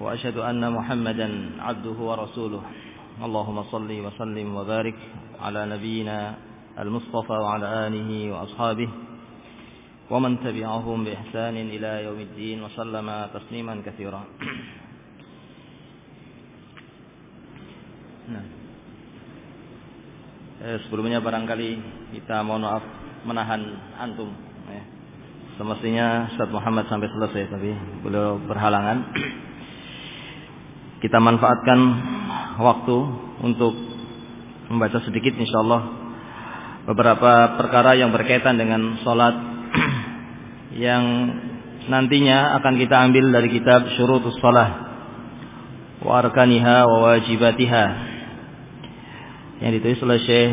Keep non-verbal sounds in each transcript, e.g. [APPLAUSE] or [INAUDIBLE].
وأشهد أن محمدا عبده ورسوله. اللهم صل وسلم وبارك على نبينا المصطفى وعلى آله وأصحابه ومن تبعهم بإحسان إلى يوم الدين وسلم تسليما كثيرا. نعم. Eh, sebelumnya barangkali kita mohon maaf menahan antum Semestinya Ustaz Muhammad sampai selesai Tapi beliau berhalangan. Kita manfaatkan waktu untuk membaca sedikit insyaallah beberapa perkara yang berkaitan dengan sholat [CLEARS THROAT] yang nantinya akan kita ambil dari kitab Syurutus Shalah wa arkaniha wa wajibatiha yang ditulis oleh Syekh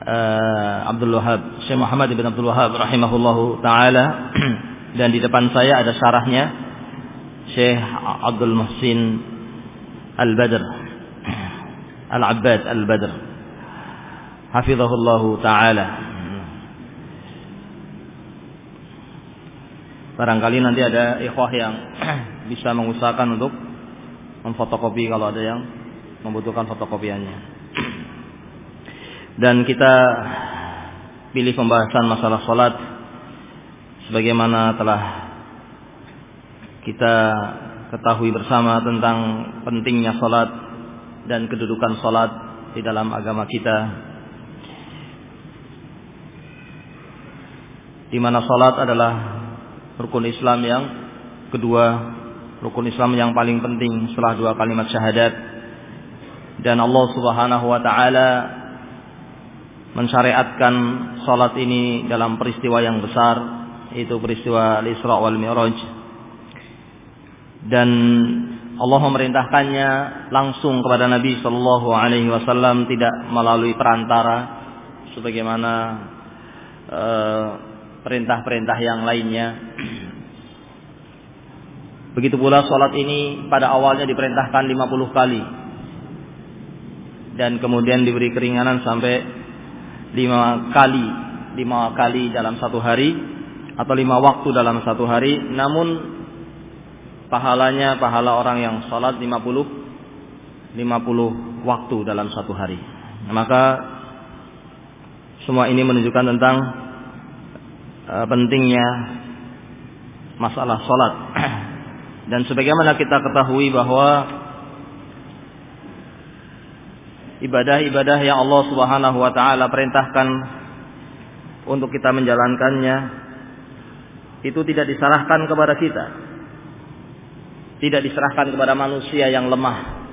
uh, Abdul Wahab Syekh Muhammad bin Abdul Wahab rahimahullahu taala. [CLEARS THROAT] Dan di depan saya ada syarahnya Syekh Abdul Muhsin Al-Badr Al-Abbad Al-Badr hafizahullahu taala Barangkali nanti ada ikhwah yang [CLEARS THROAT] bisa mengusahakan untuk memfotokopi kalau ada yang membutuhkan fotokopiannya. [CLEARS THROAT] Dan kita pilih pembahasan masalah sholat sebagaimana telah kita ketahui bersama tentang pentingnya sholat dan kedudukan sholat di dalam agama kita. Di mana sholat adalah rukun Islam yang kedua, rukun Islam yang paling penting setelah dua kalimat syahadat. Dan Allah Subhanahu wa taala mensyariatkan salat ini dalam peristiwa yang besar, yaitu peristiwa Al-Isra wal Mi'raj. Dan Allah memerintahkannya langsung kepada Nabi Shallallahu Alaihi Wasallam tidak melalui perantara, sebagaimana uh, perintah-perintah yang lainnya. [CLEARS THROAT] Begitu pula sholat ini pada awalnya diperintahkan 50 kali. Dan kemudian diberi keringanan sampai 5 kali. 5 kali dalam satu hari. Atau 5 waktu dalam satu hari. Namun pahalanya pahala orang yang sholat 50 50 waktu dalam satu hari. Maka semua ini menunjukkan tentang pentingnya masalah sholat [CLEARS THROAT] dan sebagaimana kita ketahui bahwa ibadah-ibadah yang Allah Subhanahu wa taala perintahkan untuk kita menjalankannya itu tidak diserahkan kepada kita tidak diserahkan kepada manusia yang lemah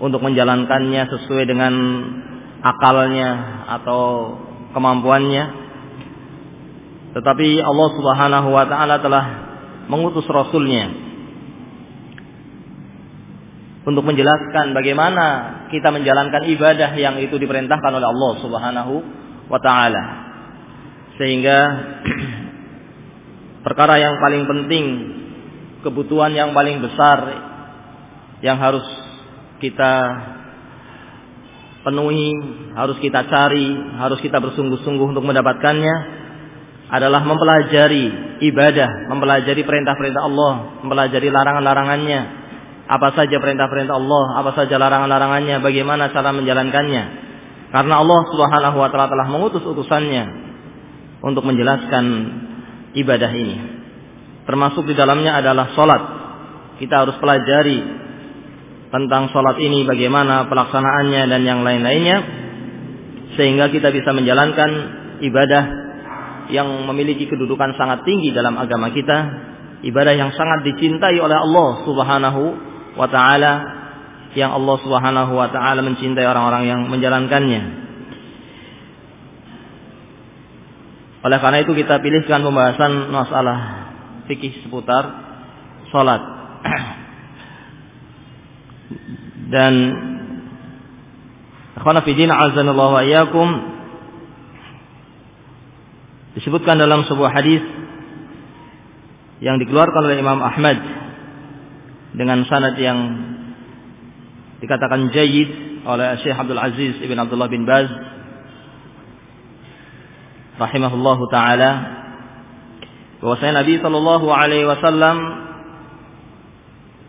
untuk menjalankannya sesuai dengan akalnya atau kemampuannya tetapi Allah Subhanahu wa taala telah mengutus rasulnya untuk menjelaskan bagaimana kita menjalankan ibadah yang itu diperintahkan oleh Allah Subhanahu wa taala. Sehingga [CLEARS THROAT] perkara yang paling penting, kebutuhan yang paling besar yang harus kita penuhi, harus kita cari, harus kita bersungguh-sungguh untuk mendapatkannya adalah mempelajari ibadah, mempelajari perintah-perintah Allah, mempelajari larangan-larangannya, apa saja perintah-perintah Allah, apa saja larangan-larangannya, bagaimana cara menjalankannya. Karena Allah Subhanahu wa taala telah mengutus utusannya untuk menjelaskan ibadah ini. Termasuk di dalamnya adalah salat. Kita harus pelajari tentang salat ini bagaimana pelaksanaannya dan yang lain-lainnya sehingga kita bisa menjalankan ibadah yang memiliki kedudukan sangat tinggi dalam agama kita, ibadah yang sangat dicintai oleh Allah Subhanahu wa taala yang Allah Subhanahu wa taala mencintai orang-orang yang menjalankannya. Oleh karena itu kita pilihkan pembahasan masalah fikih seputar salat. Dan Akhwana Fidin Azanullah wa Iyakum disebutkan dalam sebuah hadis yang dikeluarkan oleh Imam Ahmad dengan sanad yang dikatakan jayid oleh Syekh Abdul Aziz Ibn Abdullah bin Baz rahimahullahu taala bahwasanya Nabi sallallahu alaihi wasallam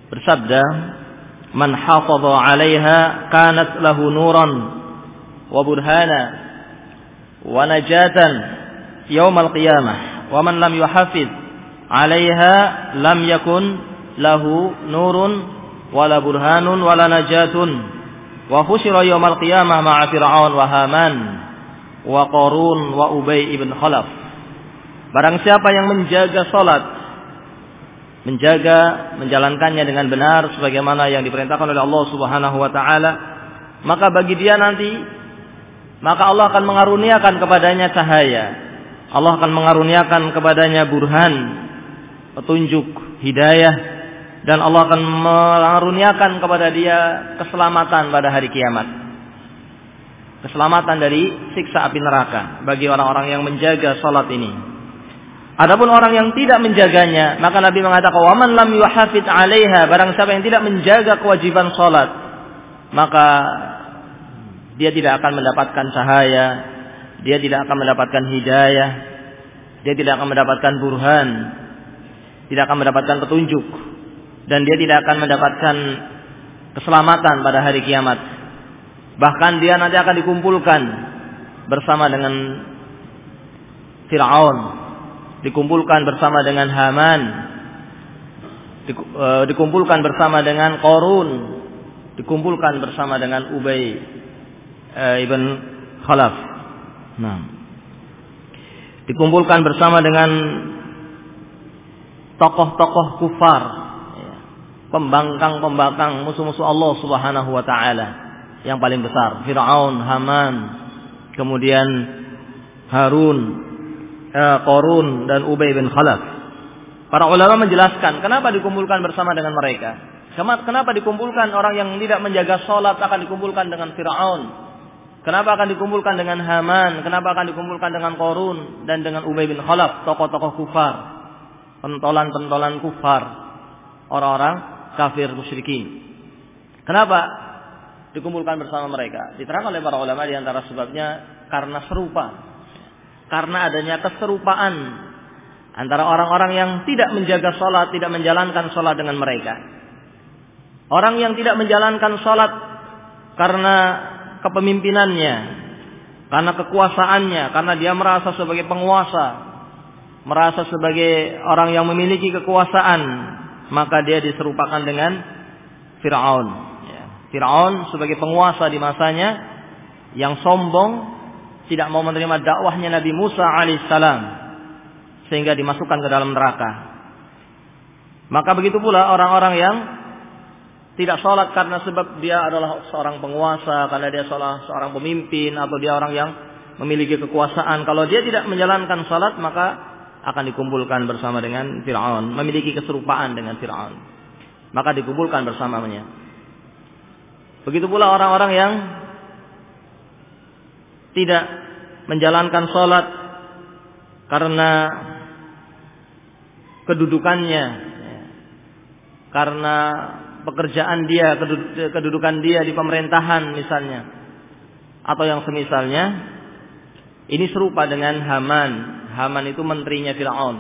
bersabda man hafadha 'alaiha kanat lahu nuran wa burhana wa najatan yaumal qiyamah wa man lam yuhafiz 'alaiha lam yakun lahu nurun wala burhanun wala najatun wa husyira yaumal qiyamah ma'a fir'aun wa haman wa qarun wa ubay ibn khalaf barang siapa yang menjaga salat menjaga menjalankannya dengan benar sebagaimana yang diperintahkan oleh Allah Subhanahu wa taala maka bagi dia nanti maka Allah akan mengaruniakan kepadanya cahaya Allah akan mengaruniakan kepadanya burhan petunjuk hidayah dan Allah akan mengaruniakan kepada dia keselamatan pada hari kiamat keselamatan dari siksa api neraka bagi orang-orang yang menjaga salat ini. Adapun orang yang tidak menjaganya, maka Nabi mengatakan, "Waman lam yuhafid 'alaiha", barang siapa yang tidak menjaga kewajiban salat, maka dia tidak akan mendapatkan cahaya, dia tidak akan mendapatkan hidayah, dia tidak akan mendapatkan burhan, tidak akan mendapatkan petunjuk, dan dia tidak akan mendapatkan keselamatan pada hari kiamat. Bahkan dia nanti akan dikumpulkan bersama dengan Fir'aun. Dikumpulkan bersama dengan Haman. E, dikumpulkan bersama dengan Korun. Dikumpulkan bersama dengan Ubay e, ibn Khalaf. Nah. Dikumpulkan bersama dengan tokoh-tokoh kufar. Ya. Pembangkang-pembangkang musuh-musuh Allah subhanahu wa ta'ala yang paling besar. Fir'aun, Haman, kemudian Harun, Korun dan Ubay bin Khalaf. Para ulama menjelaskan kenapa dikumpulkan bersama dengan mereka. Kenapa dikumpulkan orang yang tidak menjaga sholat akan dikumpulkan dengan Fir'aun. Kenapa akan dikumpulkan dengan Haman? Kenapa akan dikumpulkan dengan Korun dan dengan Ubay bin Khalaf, tokoh-tokoh kufar, pentolan-pentolan kufar, orang-orang kafir musyrikin. Kenapa? dikumpulkan bersama mereka. Diterangkan oleh para ulama di antara sebabnya karena serupa. Karena adanya keserupaan antara orang-orang yang tidak menjaga sholat, tidak menjalankan sholat dengan mereka. Orang yang tidak menjalankan sholat karena kepemimpinannya, karena kekuasaannya, karena dia merasa sebagai penguasa, merasa sebagai orang yang memiliki kekuasaan, maka dia diserupakan dengan Fir'aun. Fir'aun sebagai penguasa di masanya yang sombong tidak mau menerima dakwahnya Nabi Musa alaihissalam sehingga dimasukkan ke dalam neraka. Maka begitu pula orang-orang yang tidak sholat karena sebab dia adalah seorang penguasa, karena dia seorang, seorang pemimpin atau dia orang yang memiliki kekuasaan. Kalau dia tidak menjalankan sholat maka akan dikumpulkan bersama dengan Fir'aun, memiliki keserupaan dengan Fir'aun. Maka dikumpulkan bersamanya. Begitu pula orang-orang yang tidak menjalankan sholat karena kedudukannya, karena pekerjaan dia, kedudukan dia di pemerintahan misalnya, atau yang semisalnya, ini serupa dengan Haman. Haman itu menterinya Fir'aun.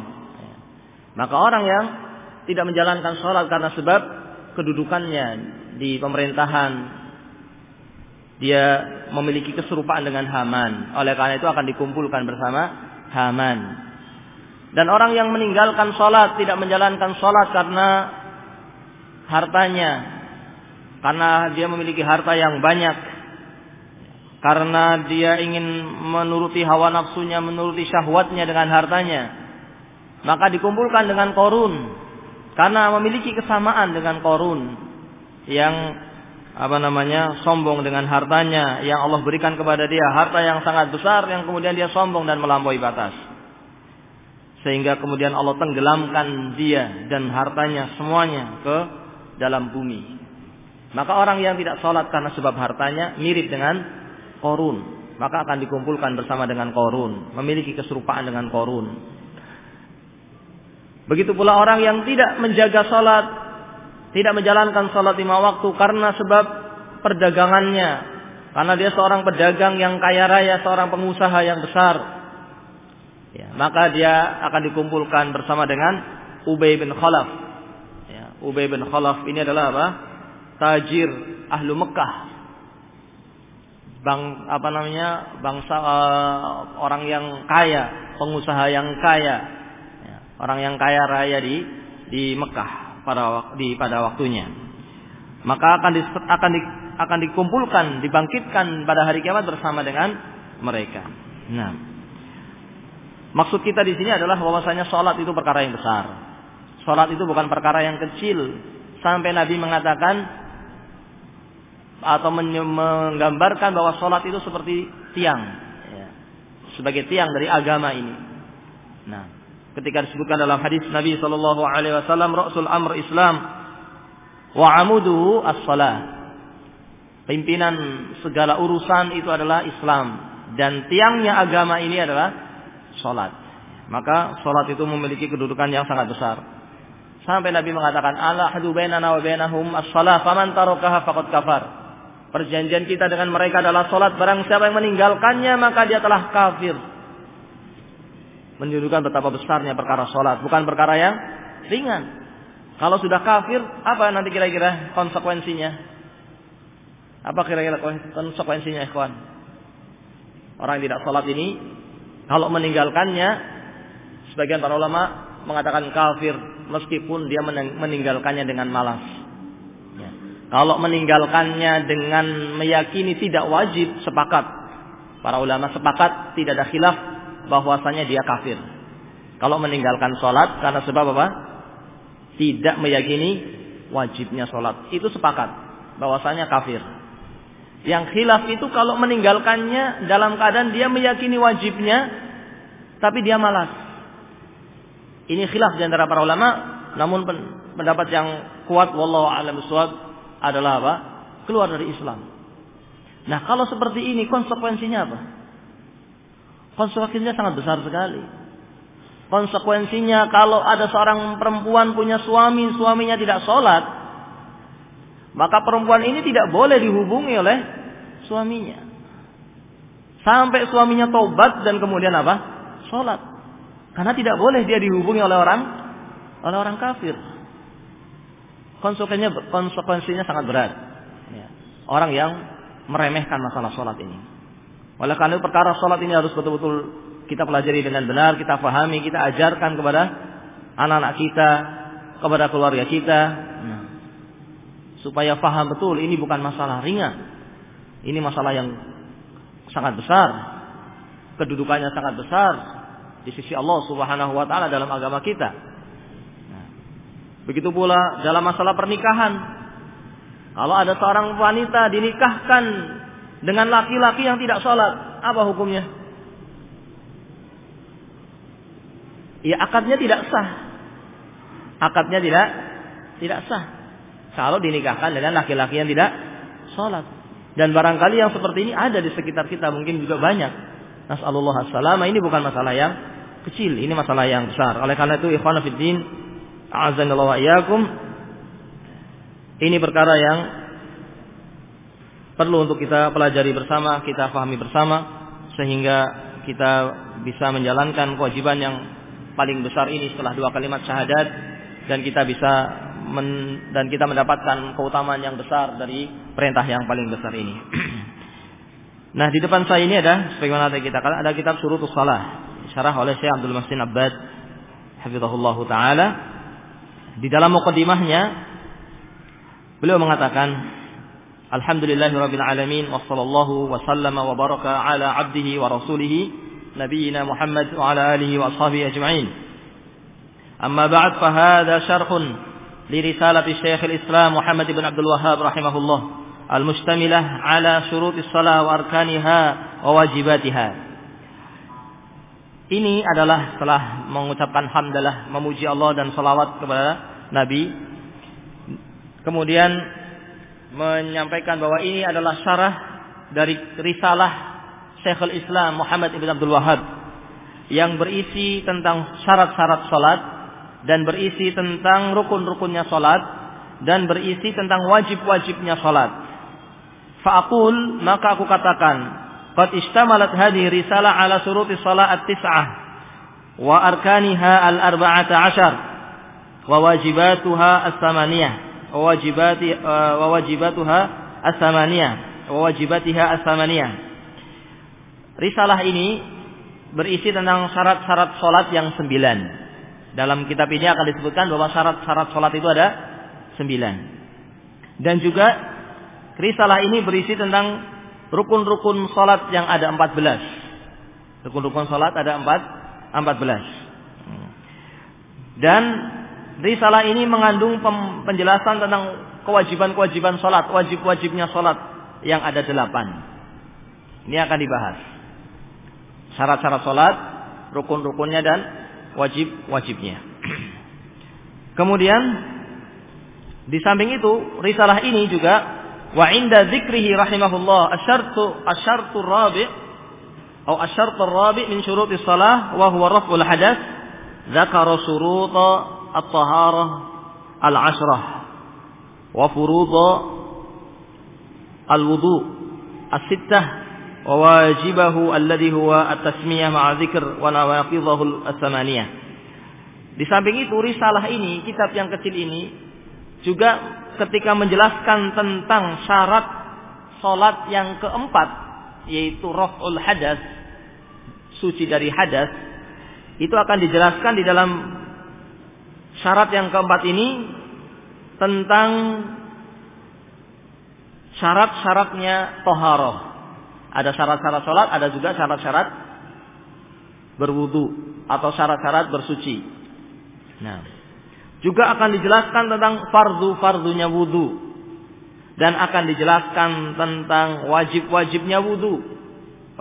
Maka orang yang tidak menjalankan sholat karena sebab kedudukannya di pemerintahan dia memiliki keserupaan dengan Haman. Oleh karena itu akan dikumpulkan bersama Haman. Dan orang yang meninggalkan sholat, tidak menjalankan sholat karena hartanya. Karena dia memiliki harta yang banyak. Karena dia ingin menuruti hawa nafsunya, menuruti syahwatnya dengan hartanya. Maka dikumpulkan dengan korun. Karena memiliki kesamaan dengan korun. Yang apa namanya sombong dengan hartanya yang Allah berikan kepada dia harta yang sangat besar yang kemudian dia sombong dan melampaui batas sehingga kemudian Allah tenggelamkan dia dan hartanya semuanya ke dalam bumi Maka orang yang tidak sholat karena sebab hartanya mirip dengan korun. Maka akan dikumpulkan bersama dengan korun. Memiliki keserupaan dengan korun. Begitu pula orang yang tidak menjaga sholat. Tidak menjalankan sholat lima waktu karena sebab perdagangannya. Karena dia seorang pedagang yang kaya raya, seorang pengusaha yang besar. Ya, maka dia akan dikumpulkan bersama dengan Ubay bin Khalaf. Ya, Ubay bin Khalaf ini adalah apa? tajir ahlu Mekah bang apa namanya bangsa uh, orang yang kaya pengusaha yang kaya ya, orang yang kaya raya di di Mekah pada di pada waktunya. Maka akan di, akan di, akan dikumpulkan dibangkitkan pada hari kiamat bersama dengan mereka. Nah. Maksud kita di sini adalah bahwasanya sholat itu perkara yang besar. Sholat itu bukan perkara yang kecil. Sampai Nabi mengatakan atau menggambarkan bahwa sholat itu seperti tiang, ya, sebagai tiang dari agama ini. Nah, ketika disebutkan dalam hadis Nabi Shallallahu Alaihi Wasallam, Rasul Amr Islam, wa amuduhu as Pimpinan segala urusan itu adalah Islam dan tiangnya agama ini adalah sholat. Maka sholat itu memiliki kedudukan yang sangat besar. Sampai Nabi mengatakan, Allah hadu wa bainahum as-salah, faman kafar. Perjanjian kita dengan mereka adalah sholat. Barang siapa yang meninggalkannya maka dia telah kafir. Menunjukkan betapa besarnya perkara sholat. Bukan perkara yang ringan. Kalau sudah kafir, apa nanti kira-kira konsekuensinya? Apa kira-kira konsekuensinya, ikhwan? Orang yang tidak sholat ini, kalau meninggalkannya, sebagian para ulama mengatakan kafir, meskipun dia meninggalkannya dengan malas. Kalau meninggalkannya dengan meyakini tidak wajib, sepakat. Para ulama sepakat tidak ada khilaf bahwasanya dia kafir. Kalau meninggalkan sholat karena sebab apa? Tidak meyakini wajibnya sholat. Itu sepakat bahwasanya kafir. Yang khilaf itu kalau meninggalkannya dalam keadaan dia meyakini wajibnya, tapi dia malas. Ini khilaf di antara para ulama, namun pendapat yang kuat wallahu a'lam adalah apa? Keluar dari Islam. Nah, kalau seperti ini konsekuensinya apa? Konsekuensinya sangat besar sekali. Konsekuensinya kalau ada seorang perempuan punya suami, suaminya tidak sholat, maka perempuan ini tidak boleh dihubungi oleh suaminya. Sampai suaminya tobat dan kemudian apa? Sholat. Karena tidak boleh dia dihubungi oleh orang oleh orang kafir konsekuensinya konsekuensinya sangat berat. Ya. Orang yang meremehkan masalah sholat ini. Oleh karena itu perkara sholat ini harus betul-betul kita pelajari dengan benar, kita pahami, kita ajarkan kepada anak-anak kita, kepada keluarga kita, nah, supaya paham betul ini bukan masalah ringan, ini masalah yang sangat besar, kedudukannya sangat besar di sisi Allah Subhanahu Wa Taala dalam agama kita. Begitu pula dalam masalah pernikahan. Kalau ada seorang wanita dinikahkan dengan laki-laki yang tidak sholat, apa hukumnya? Ya akadnya tidak sah. Akadnya tidak tidak sah. Kalau dinikahkan dengan laki-laki yang tidak sholat. Dan barangkali yang seperti ini ada di sekitar kita mungkin juga banyak. Nasallallahu alaihi ini bukan masalah yang kecil, ini masalah yang besar. Oleh karena itu ikhwan fillah A'azanallahu wa iyyakum. Ini perkara yang perlu untuk kita pelajari bersama, kita pahami bersama sehingga kita bisa menjalankan kewajiban yang paling besar ini setelah dua kalimat syahadat dan kita bisa men, dan kita mendapatkan keutamaan yang besar dari perintah yang paling besar ini. [CLEARS THROAT] nah, di depan saya ini ada sebagaimana tadi kita katakan ada kitab Surutus Salah, syarah oleh Syekh Abdul Masin Abbad hafizahullah taala di dalam mukadimahnya beliau mengatakan Alhamdulillahirabbil alamin wassallallahu wasallama wa baraka ala abdihi wa rasulih nabiyina Muhammad wa ala alihi wa ashabihi ajma'in. Amma ba'd fa hadha syarhun li risalati Syekh al-Islam Muhammad ibn Abdul Wahhab rahimahullah al-mustamilah ala syurutis shalah wa arkaniha wa wajibatiha. Ini adalah setelah mengucapkan hamdalah, memuji Allah dan salawat kepada Nabi. Kemudian menyampaikan bahwa ini adalah syarah dari risalah Syekhul Islam Muhammad Ibn Abdul Wahab yang berisi tentang syarat-syarat salat dan berisi tentang rukun-rukunnya salat dan berisi tentang wajib-wajibnya salat. Fa'aqul maka aku katakan qad istamalat hadhihi risalah ala suruti salat at-tis'ah wa arkaniha al-arba'ata ashar wa wajibatuha as-samaniyah wa wajibati wa wajibatiha as-samaniyah Risalah ini berisi tentang syarat-syarat solat yang sembilan. Dalam kitab ini akan disebutkan bahwa syarat-syarat solat itu ada sembilan. Dan juga risalah ini berisi tentang rukun-rukun solat yang ada empat belas. Rukun-rukun solat ada empat, empat belas. Dan risalah ini mengandung penjelasan tentang kewajiban-kewajiban solat, wajib-wajibnya solat yang ada delapan. Ini akan dibahas syarat-syarat sholat, rukun-rukunnya dan wajib-wajibnya. [CLEARS THROAT] Kemudian di samping itu risalah ini juga wa inda dzikrihi rahimahullah asyartu asyartu rabi atau asyartu rabi min syurutis salah wa huwa raf'ul hadath dzakara syuruta at-taharah al-ashrah wa furuḍa al-wudu as-sittah wajibahu alladhi huwa at-tasmiyah ma'a dzikr wa nawaqidhahu as-samaniyah. Di samping itu risalah ini, kitab yang kecil ini juga ketika menjelaskan tentang syarat salat yang keempat yaitu raf'ul hadas, suci dari hadas, itu akan dijelaskan di dalam syarat yang keempat ini tentang syarat-syaratnya toharoh ada syarat-syarat sholat, ada juga syarat-syarat berwudu atau syarat-syarat bersuci. Nah, juga akan dijelaskan tentang fardu-fardunya wudu dan akan dijelaskan tentang wajib-wajibnya wudu.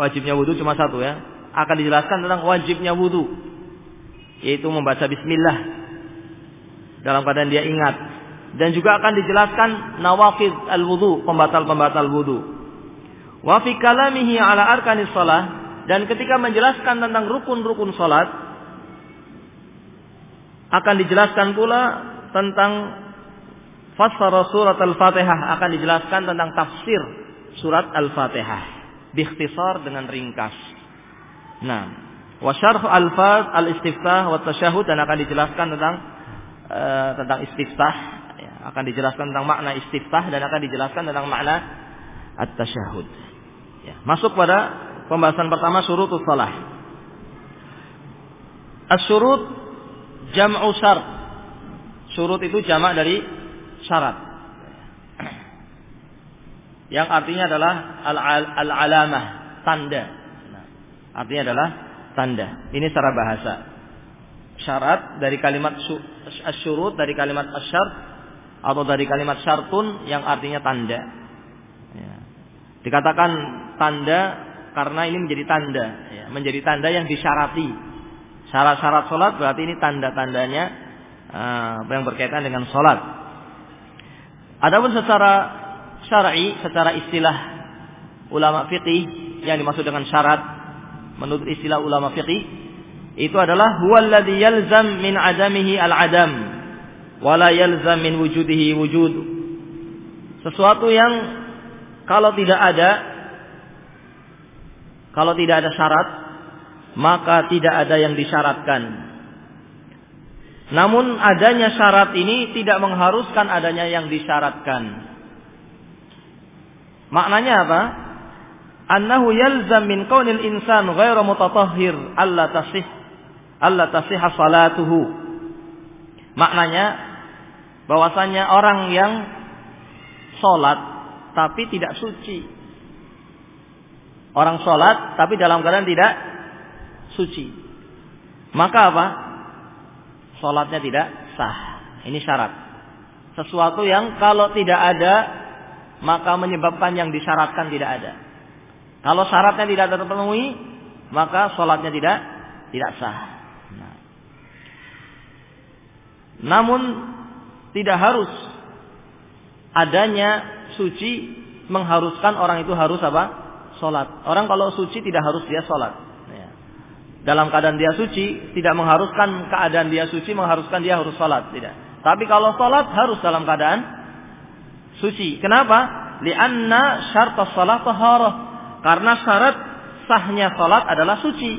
Wajibnya wudu cuma satu ya. Akan dijelaskan tentang wajibnya wudu yaitu membaca bismillah dalam keadaan dia ingat dan juga akan dijelaskan nawaqid al-wudu, pembatal-pembatal wudu. Wa fi kalamihi ala arkanis salah dan ketika menjelaskan tentang rukun-rukun salat akan dijelaskan pula tentang fassara surat al-Fatihah akan dijelaskan tentang tafsir surat al-Fatihah biikhtisar dengan ringkas. Nah, wa syarh al-faz al-istiftah wa tasyahud dan akan dijelaskan tentang uh, tentang istiftah ya, akan dijelaskan tentang makna istiftah dan akan dijelaskan tentang makna at-tasyahud. Ya, masuk pada pembahasan pertama surutus salah. Asyurut jam'u syart. Surut itu jamak dari syarat. Yang artinya adalah al-alamah, tanda. Nah, artinya adalah tanda. Ini secara bahasa. Syarat dari kalimat asyurut dari kalimat asyart atau dari kalimat syartun yang artinya tanda. Ya. Dikatakan tanda karena ini menjadi tanda, ya, menjadi tanda yang disyarati. Syarat-syarat sholat berarti ini tanda-tandanya uh, yang berkaitan dengan sholat. Adapun secara syar'i, secara istilah ulama fikih yang dimaksud dengan syarat menurut istilah ulama fikih itu adalah huwallazi yalzam min adamihi al-adam wala yalzam min wujudihi wujud. Sesuatu yang kalau tidak ada kalau tidak ada syarat, maka tidak ada yang disyaratkan. Namun adanya syarat ini tidak mengharuskan adanya yang disyaratkan. Maknanya apa? Annahu yalzam min kaunil insan ghairu mutatahhir alla tasih alla tasih salatuhu. Maknanya bahwasanya orang yang sholat tapi tidak suci Orang sholat tapi dalam keadaan tidak suci. Maka apa? Sholatnya tidak sah. Ini syarat. Sesuatu yang kalau tidak ada maka menyebabkan yang disyaratkan tidak ada. Kalau syaratnya tidak terpenuhi maka sholatnya tidak tidak sah. Nah. Namun tidak harus adanya suci mengharuskan orang itu harus apa? Sholat. Orang kalau suci tidak harus dia sholat. Ya. Dalam keadaan dia suci tidak mengharuskan keadaan dia suci mengharuskan dia harus sholat. Tidak. Tapi kalau sholat harus dalam keadaan suci. Kenapa? Lianna syarta sholat taharah. Karena syarat sahnya sholat adalah suci.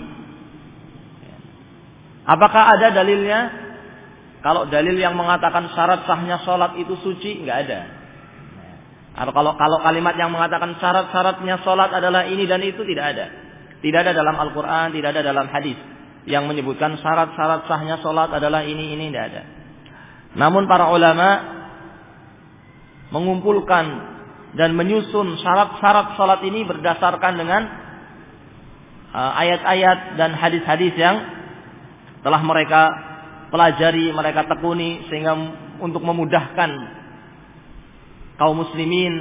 Apakah ada dalilnya? Kalau dalil yang mengatakan syarat sahnya sholat itu suci, nggak ada. Atau kalau kalau kalimat yang mengatakan syarat-syaratnya sholat adalah ini dan itu tidak ada. Tidak ada dalam Al-Quran, tidak ada dalam hadis yang menyebutkan syarat-syarat sahnya sholat adalah ini ini tidak ada. Namun para ulama mengumpulkan dan menyusun syarat-syarat sholat ini berdasarkan dengan uh, ayat-ayat dan hadis-hadis yang telah mereka pelajari, mereka tekuni sehingga untuk memudahkan kaum muslimin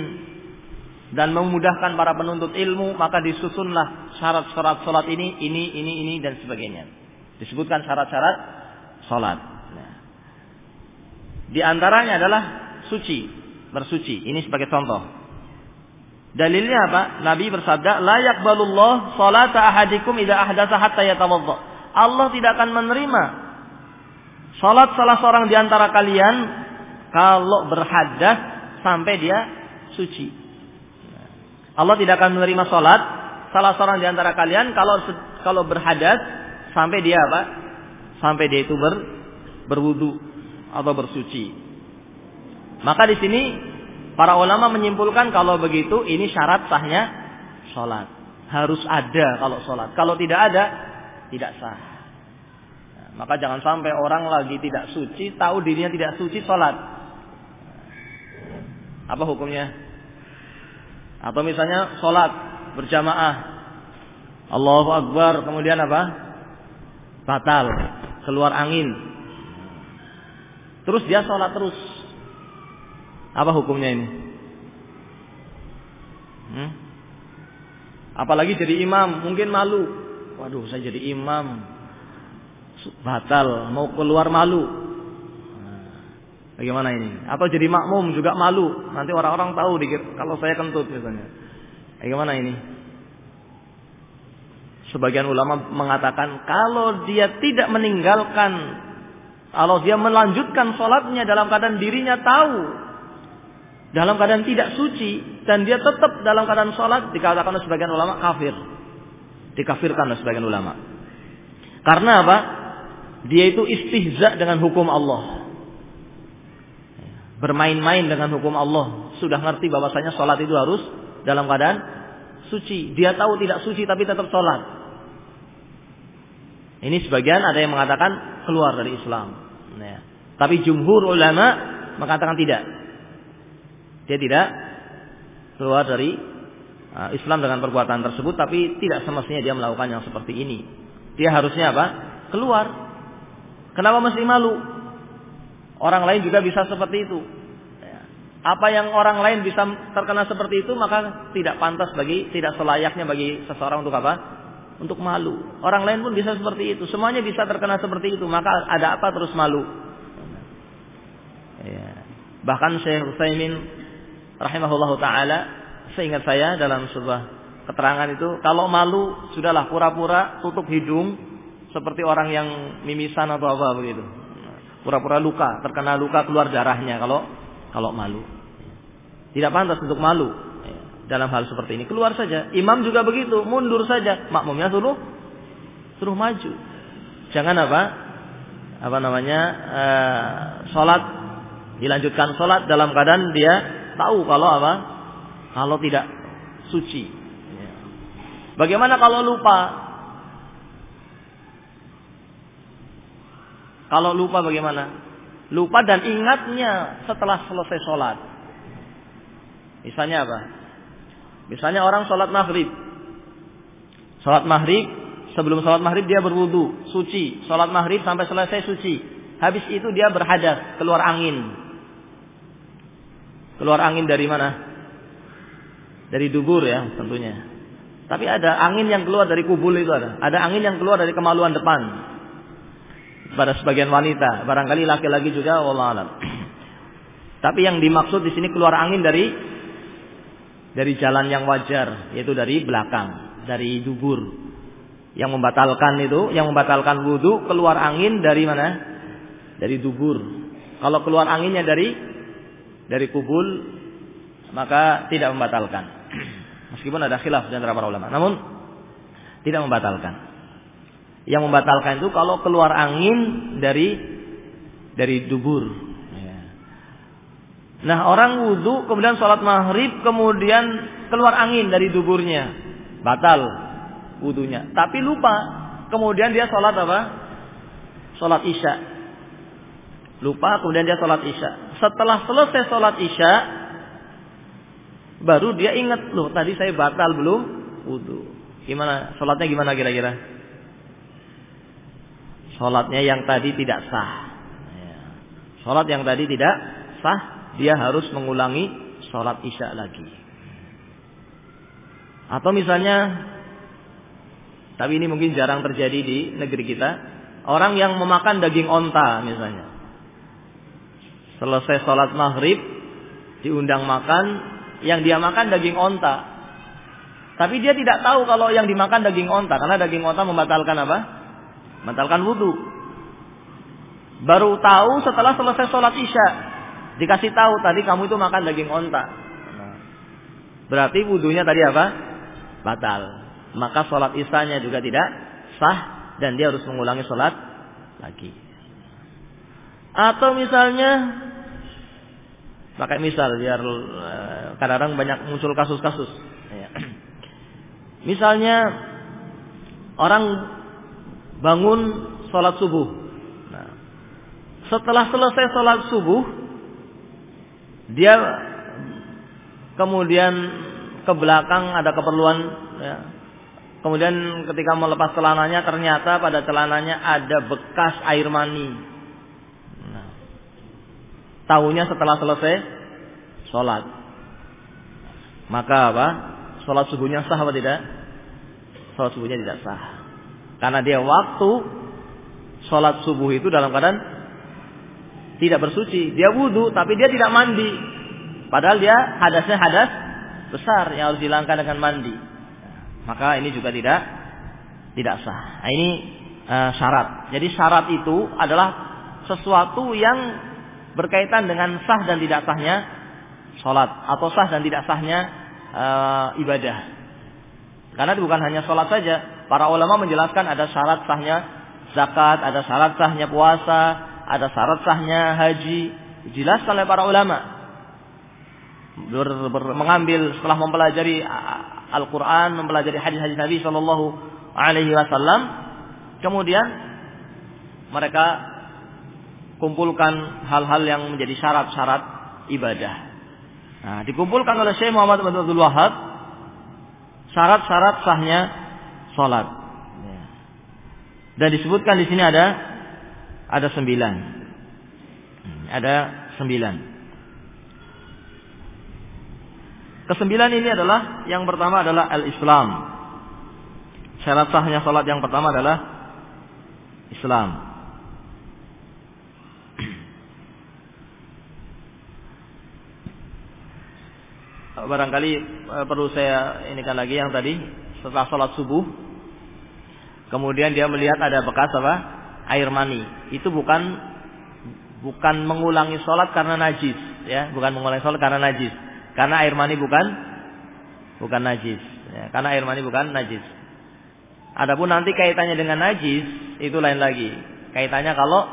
dan memudahkan para penuntut ilmu maka disusunlah syarat-syarat salat ini, ini, ini, ini dan sebagainya. Disebutkan syarat-syarat salat. Nah. Di antaranya adalah suci, bersuci. Ini sebagai contoh. Dalilnya apa? Nabi bersabda, "La yaqbalullah salata ahadikum idza ahdatsa hatta yatawadda." Allah tidak akan menerima Salat salah seorang di antara kalian kalau berhadas sampai dia suci. Allah tidak akan menerima salat salah seorang di antara kalian kalau kalau berhadas sampai dia apa? Sampai dia itu ber, berwudu atau bersuci. Maka di sini para ulama menyimpulkan kalau begitu ini syarat sahnya salat. Harus ada kalau salat. Kalau tidak ada tidak sah. Maka jangan sampai orang lagi tidak suci, tahu dirinya tidak suci, sholat. Apa hukumnya? Atau misalnya sholat berjamaah. Allahu Akbar, kemudian apa? Batal, keluar angin. Terus dia sholat terus. Apa hukumnya ini? Hmm? Apalagi jadi imam, mungkin malu. Waduh, saya jadi imam, batal, mau keluar malu. Bagaimana ini? Atau jadi makmum juga malu. Nanti orang-orang tahu dikit kalau saya kentut misalnya. Bagaimana ini? Sebagian ulama mengatakan kalau dia tidak meninggalkan, kalau dia melanjutkan sholatnya dalam keadaan dirinya tahu, dalam keadaan tidak suci, dan dia tetap dalam keadaan sholat, dikatakan oleh sebagian ulama kafir. Dikafirkan oleh sebagian ulama. Karena apa? Dia itu istihza dengan hukum Allah. Bermain-main dengan hukum Allah. Sudah ngerti bahwasanya sholat itu harus dalam keadaan suci. Dia tahu tidak suci tapi tetap sholat. Ini sebagian ada yang mengatakan keluar dari Islam. Nah, tapi jumhur ulama mengatakan tidak. Dia tidak keluar dari uh, Islam dengan perbuatan tersebut, tapi tidak semestinya dia melakukan yang seperti ini. Dia harusnya apa? Keluar Kenapa mesti malu? Orang lain juga bisa seperti itu. Ya. Apa yang orang lain bisa terkena seperti itu maka tidak pantas bagi, tidak selayaknya bagi seseorang untuk apa? Untuk malu. Orang lain pun bisa seperti itu. Semuanya bisa terkena seperti itu. Maka ada apa terus malu? Ya. Bahkan Syekh Utsaimin rahimahullah taala seingat saya dalam sebuah keterangan itu kalau malu sudahlah pura-pura tutup hidung seperti orang yang mimisan atau apa begitu. Pura-pura luka, terkena luka keluar darahnya kalau kalau malu. Tidak pantas untuk malu dalam hal seperti ini. Keluar saja. Imam juga begitu, mundur saja. Makmumnya suruh suruh maju. Jangan apa? Apa namanya? Uh, salat dilanjutkan salat dalam keadaan dia tahu kalau apa? Kalau tidak suci. Bagaimana kalau lupa? Kalau lupa bagaimana? Lupa dan ingatnya setelah selesai sholat. Misalnya apa? Misalnya orang sholat maghrib. Sholat maghrib, sebelum sholat maghrib dia berwudu, suci. Sholat maghrib sampai selesai suci. Habis itu dia berhadas, keluar angin. Keluar angin dari mana? Dari dubur ya tentunya. Tapi ada angin yang keluar dari kubul itu ada. Ada angin yang keluar dari kemaluan depan pada sebagian wanita, barangkali laki-laki juga Allah alam. Tapi yang dimaksud di sini keluar angin dari dari jalan yang wajar, yaitu dari belakang, dari dubur. Yang membatalkan itu, yang membatalkan wudhu keluar angin dari mana? Dari dubur. Kalau keluar anginnya dari dari kubul, maka tidak membatalkan. [CLEARS THROAT] Meskipun ada khilaf di antara para ulama, namun tidak membatalkan. Yang membatalkan itu kalau keluar angin dari dari dubur, Nah orang wudhu kemudian sholat maghrib kemudian keluar angin dari duburnya batal wudhunya. Tapi lupa kemudian dia sholat apa? Sholat isya. Lupa kemudian dia sholat isya. Setelah selesai sholat isya baru dia ingat loh tadi saya batal belum wudhu. Gimana sholatnya gimana kira-kira? Sholatnya yang tadi tidak sah. Ya. Sholat yang tadi tidak sah dia harus mengulangi sholat isya lagi. Atau misalnya, tapi ini mungkin jarang terjadi di negeri kita, orang yang memakan daging onta misalnya. Selesai sholat maghrib, diundang makan, yang dia makan daging onta. Tapi dia tidak tahu kalau yang dimakan daging onta, karena daging onta membatalkan apa? Membatalkan wudhu. Baru tahu setelah selesai sholat isya. Dikasih tahu tadi kamu itu makan daging onta. Berarti wudhunya tadi apa? Batal. Maka sholat isanya juga tidak sah dan dia harus mengulangi sholat lagi. Atau misalnya pakai misal biar eh, kadang-kadang banyak muncul kasus-kasus. Ya. [CLEARS THROAT] Misalnya orang bangun sholat subuh. Nah, setelah selesai sholat subuh, dia kemudian ke belakang ada keperluan ya. Kemudian ketika melepas celananya ternyata pada celananya ada bekas air mani. Nah, tahunya setelah selesai sholat. Maka apa? Sholat subuhnya sah apa tidak? Sholat subuhnya tidak sah. Karena dia waktu sholat subuh itu dalam keadaan tidak bersuci, dia wudhu tapi dia tidak mandi. Padahal dia hadasnya hadas besar yang harus dihilangkan dengan mandi. Maka ini juga tidak tidak sah. Nah, ini uh, syarat. Jadi syarat itu adalah sesuatu yang berkaitan dengan sah dan tidak sahnya sholat atau sah dan tidak sahnya uh, ibadah. Karena bukan hanya sholat saja. Para ulama menjelaskan ada syarat sahnya zakat, ada syarat sahnya puasa, ada syarat sahnya haji, jelas oleh para ulama. Ber, ber, mengambil setelah mempelajari Al-Quran, mempelajari hadis-hadis Nabi Shallallahu Alaihi Wasallam, kemudian mereka kumpulkan hal-hal yang menjadi syarat-syarat ibadah. Nah, dikumpulkan oleh Syekh Muhammad bin Abdul Wahab syarat-syarat sahnya sholat. Dan disebutkan di sini ada ada sembilan. Ada sembilan. Kesembilan ini adalah yang pertama adalah al-Islam. Syarat sahnya salat yang pertama adalah Islam. Barangkali eh, perlu saya inikan lagi yang tadi setelah salat subuh kemudian dia melihat ada bekas apa? air mani. Itu bukan bukan mengulangi sholat karena najis, ya, bukan mengulangi sholat karena najis. Karena air mani bukan bukan najis, ya, karena air mani bukan najis. Adapun nanti kaitannya dengan najis itu lain lagi. Kaitannya kalau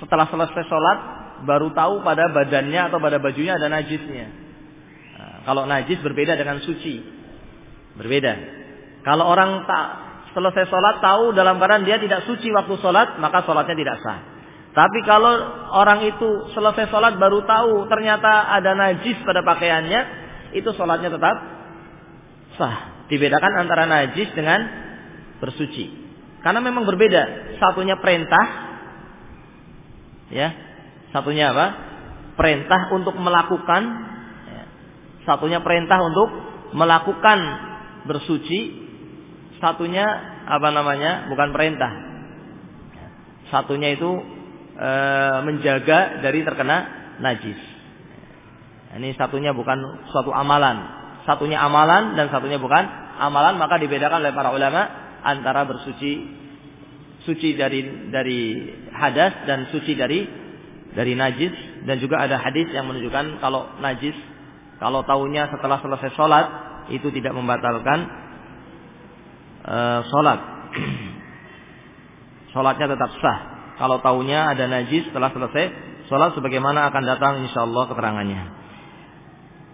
setelah selesai sholat baru tahu pada badannya atau pada bajunya ada najisnya. Nah, kalau najis berbeda dengan suci, berbeda. Kalau orang tak selesai sholat tahu dalam keadaan dia tidak suci waktu sholat, maka sholatnya tidak sah. Tapi kalau orang itu selesai sholat baru tahu ternyata ada najis pada pakaiannya, itu sholatnya tetap sah. Dibedakan antara najis dengan bersuci. Karena memang berbeda. Satunya perintah, ya, satunya apa? Perintah untuk melakukan, ya. satunya perintah untuk melakukan bersuci, satunya apa namanya? Bukan perintah. Satunya itu e, menjaga dari terkena najis. Ini satunya bukan suatu amalan, Satunya amalan dan satunya bukan amalan, maka dibedakan oleh para ulama antara bersuci suci dari dari hadas dan suci dari dari najis dan juga ada hadis yang menunjukkan kalau najis kalau tahunya setelah selesai sholat itu tidak membatalkan uh, sholat. [CLEARS THROAT] Sholatnya tetap sah. Kalau tahunya ada najis setelah selesai sholat sebagaimana akan datang insya Allah keterangannya.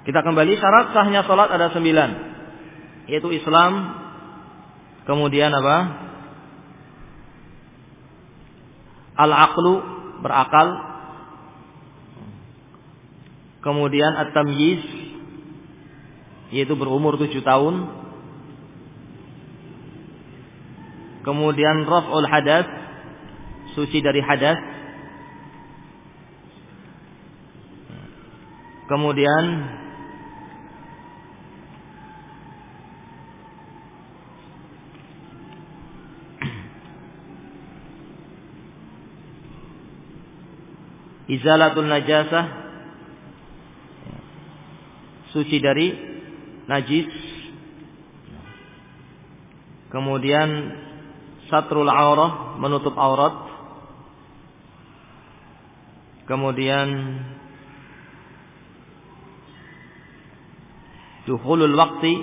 Kita kembali syarat sahnya sholat ada sembilan. Yaitu Islam kemudian apa? Al-aqlu berakal. Kemudian at-tamyiz yaitu berumur tujuh tahun. Kemudian raf'ul hadas suci dari hadas. Kemudian [CLEARS THROAT] izalatul najasah suci dari najis kemudian satrul aurah menutup aurat. Kemudian duhulul waktu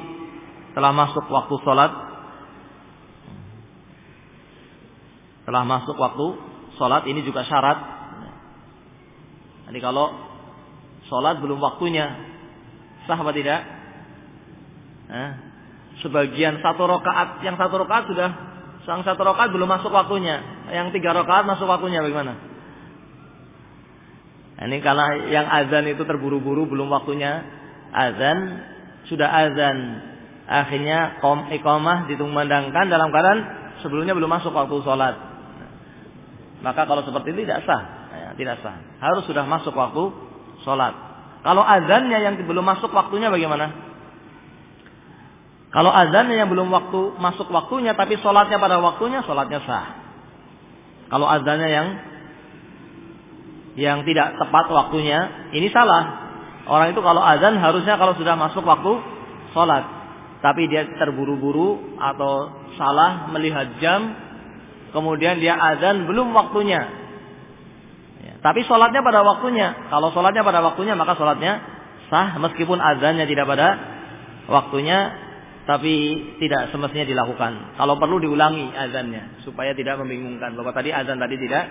telah masuk waktu salat telah masuk waktu salat ini juga syarat. Jadi kalau sholat belum waktunya, sah apa tidak? Eh, sebagian satu rakaat, yang satu rakaat sudah, sang satu rakaat belum masuk waktunya, yang tiga rakaat masuk waktunya bagaimana? Nah, ini karena yang azan itu terburu-buru belum waktunya azan, sudah azan, akhirnya kom iqamah ditumandangkan dalam keadaan sebelumnya belum masuk waktu sholat. Maka kalau seperti ini tidak sah tidak sah. Harus sudah masuk waktu sholat. Kalau azannya yang belum masuk waktunya bagaimana? Kalau azannya yang belum waktu masuk waktunya tapi sholatnya pada waktunya, sholatnya sah. Kalau azannya yang yang tidak tepat waktunya, ini salah. Orang itu kalau azan harusnya kalau sudah masuk waktu sholat. Tapi dia terburu-buru atau salah melihat jam. Kemudian dia azan belum waktunya. Tapi sholatnya pada waktunya. Kalau sholatnya pada waktunya maka sholatnya sah meskipun azannya tidak pada waktunya. Tapi tidak semestinya dilakukan. Kalau perlu diulangi azannya supaya tidak membingungkan. Bahwa tadi azan tadi tidak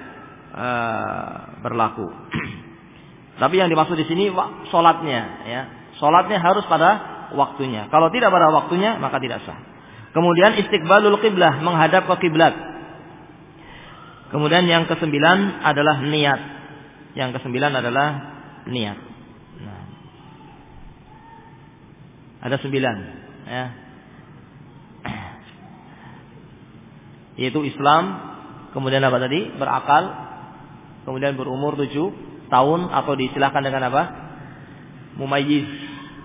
uh, berlaku. [CLEARS THROAT] Tapi yang dimaksud di sini sholatnya, ya, sholatnya harus pada waktunya. Kalau tidak pada waktunya maka tidak sah. Kemudian istiqbalul qiblah menghadap ke kiblat. Kemudian yang kesembilan adalah niat. Yang kesembilan adalah niat. Nah. Ada sembilan. Ya. Yaitu Islam. Kemudian apa tadi? Berakal. Kemudian berumur tujuh tahun. Atau diistilahkan dengan apa? Mumayyiz.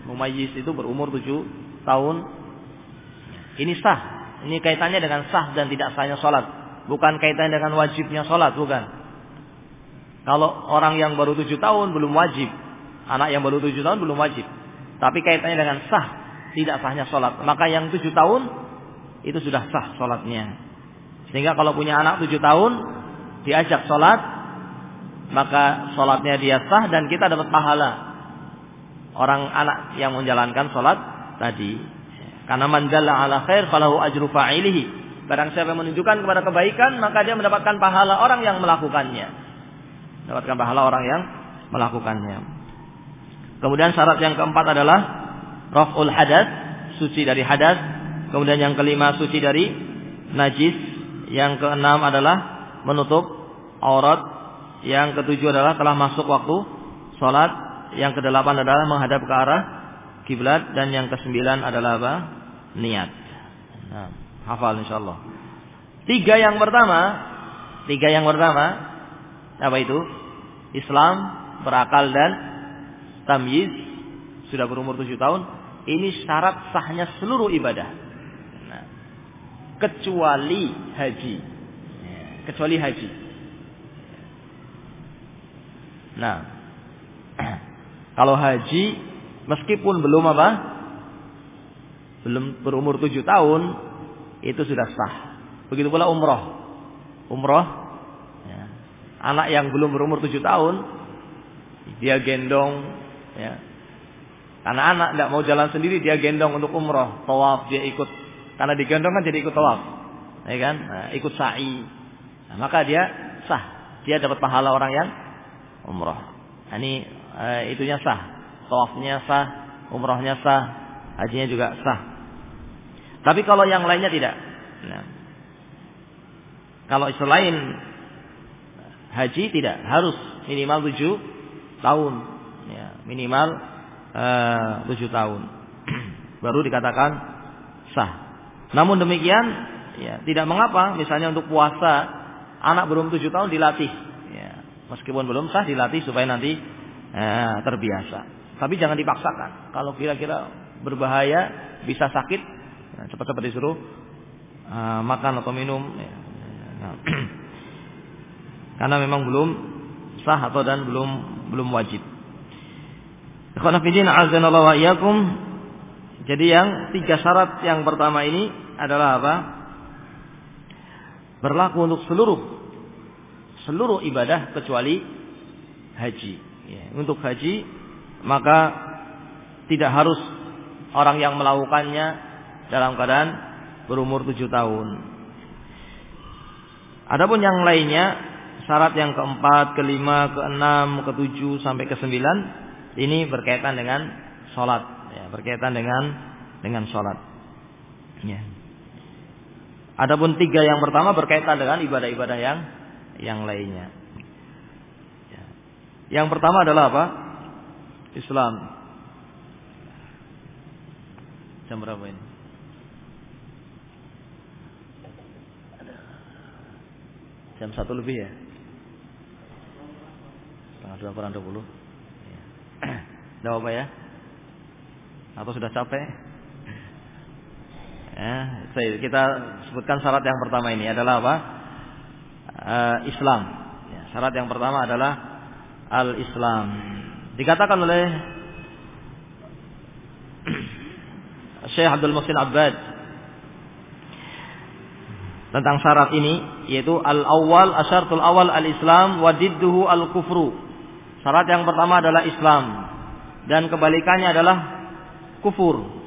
Mumayyiz itu berumur tujuh tahun. Ini sah. Ini kaitannya dengan sah dan tidak sahnya sholat. Bukan kaitannya dengan wajibnya sholat. Bukan. Kalau orang yang baru tujuh tahun belum wajib. Anak yang baru tujuh tahun belum wajib. Tapi kaitannya dengan sah. Tidak sahnya sholat. Maka yang tujuh tahun itu sudah sah sholatnya. Sehingga kalau punya anak tujuh tahun diajak sholat. Maka sholatnya dia sah dan kita dapat pahala. Orang anak yang menjalankan sholat tadi. Karena mandala ala khair falahu ajru fa'ilihi. Barang siapa yang menunjukkan kepada kebaikan, maka dia mendapatkan pahala orang yang melakukannya mendapatkan pahala orang yang melakukannya. Kemudian syarat yang keempat adalah raf'ul hadas, suci dari hadas. Kemudian yang kelima suci dari najis. Yang keenam adalah menutup aurat. Yang ketujuh adalah telah masuk waktu sholat. Yang kedelapan adalah menghadap ke arah kiblat dan yang kesembilan adalah apa? Niat. Nah, hafal insyaallah. Tiga yang pertama, tiga yang pertama apa itu? Islam, berakal dan tamyiz, sudah berumur tujuh tahun, ini syarat sahnya seluruh ibadah. Kecuali haji. Kecuali haji. Nah, [CLEARS THROAT] kalau haji meskipun belum apa? belum berumur tujuh tahun itu sudah sah. Begitu pula umroh. Umroh, ya. anak yang belum berumur tujuh tahun, dia gendong, ya. Karena anak tidak mau jalan sendiri, dia gendong untuk umroh, tawaf dia ikut. Karena digendong kan jadi ikut tawaf, ya kan? Nah, ikut sa'i. Nah, maka dia sah, dia dapat pahala orang yang umroh. Nah, ini eh, itunya sah, tawafnya sah, umrohnya sah, hajinya juga sah. Tapi kalau yang lainnya tidak. Nah, kalau selain haji tidak harus minimal tujuh tahun, ya, minimal eh, tujuh tahun [CLEARS THROAT] baru dikatakan sah. Namun demikian, ya, tidak mengapa. Misalnya untuk puasa anak belum tujuh tahun dilatih, ya, meskipun belum sah dilatih supaya nanti eh, terbiasa. Tapi jangan dipaksakan. Kalau kira-kira berbahaya, bisa sakit, Nah, cepat-cepat disuruh uh, makan atau minum. Ya. Nah. [CLEARS THROAT] Karena memang belum sah atau dan belum belum wajib. Jadi yang tiga syarat yang pertama ini adalah apa? Berlaku untuk seluruh seluruh ibadah kecuali haji. Ya, untuk haji maka tidak harus orang yang melakukannya dalam keadaan berumur tujuh tahun. Adapun yang lainnya, syarat yang keempat, kelima, keenam, ketujuh sampai ke sembilan, ini berkaitan dengan sholat, ya, berkaitan dengan dengan sholat. Ya. Adapun tiga yang pertama berkaitan dengan ibadah-ibadah yang yang lainnya. Ya. Yang pertama adalah apa? Islam. Jam berapa ini? Jam satu lebih ya? Setengah dua kurang dua puluh. [CLEARS THROAT] Tidak apa ya? Atau sudah capek? Ya, kita sebutkan syarat yang pertama ini adalah apa? Uh, Islam. Ya, syarat yang pertama adalah al-Islam. Dikatakan oleh [CLEARS THROAT] Syekh Abdul Muhsin Abbad tentang syarat ini yaitu al awal asyartul awal al Islam wadidduhu al kufru. Syarat yang pertama adalah Islam dan kebalikannya adalah kufur.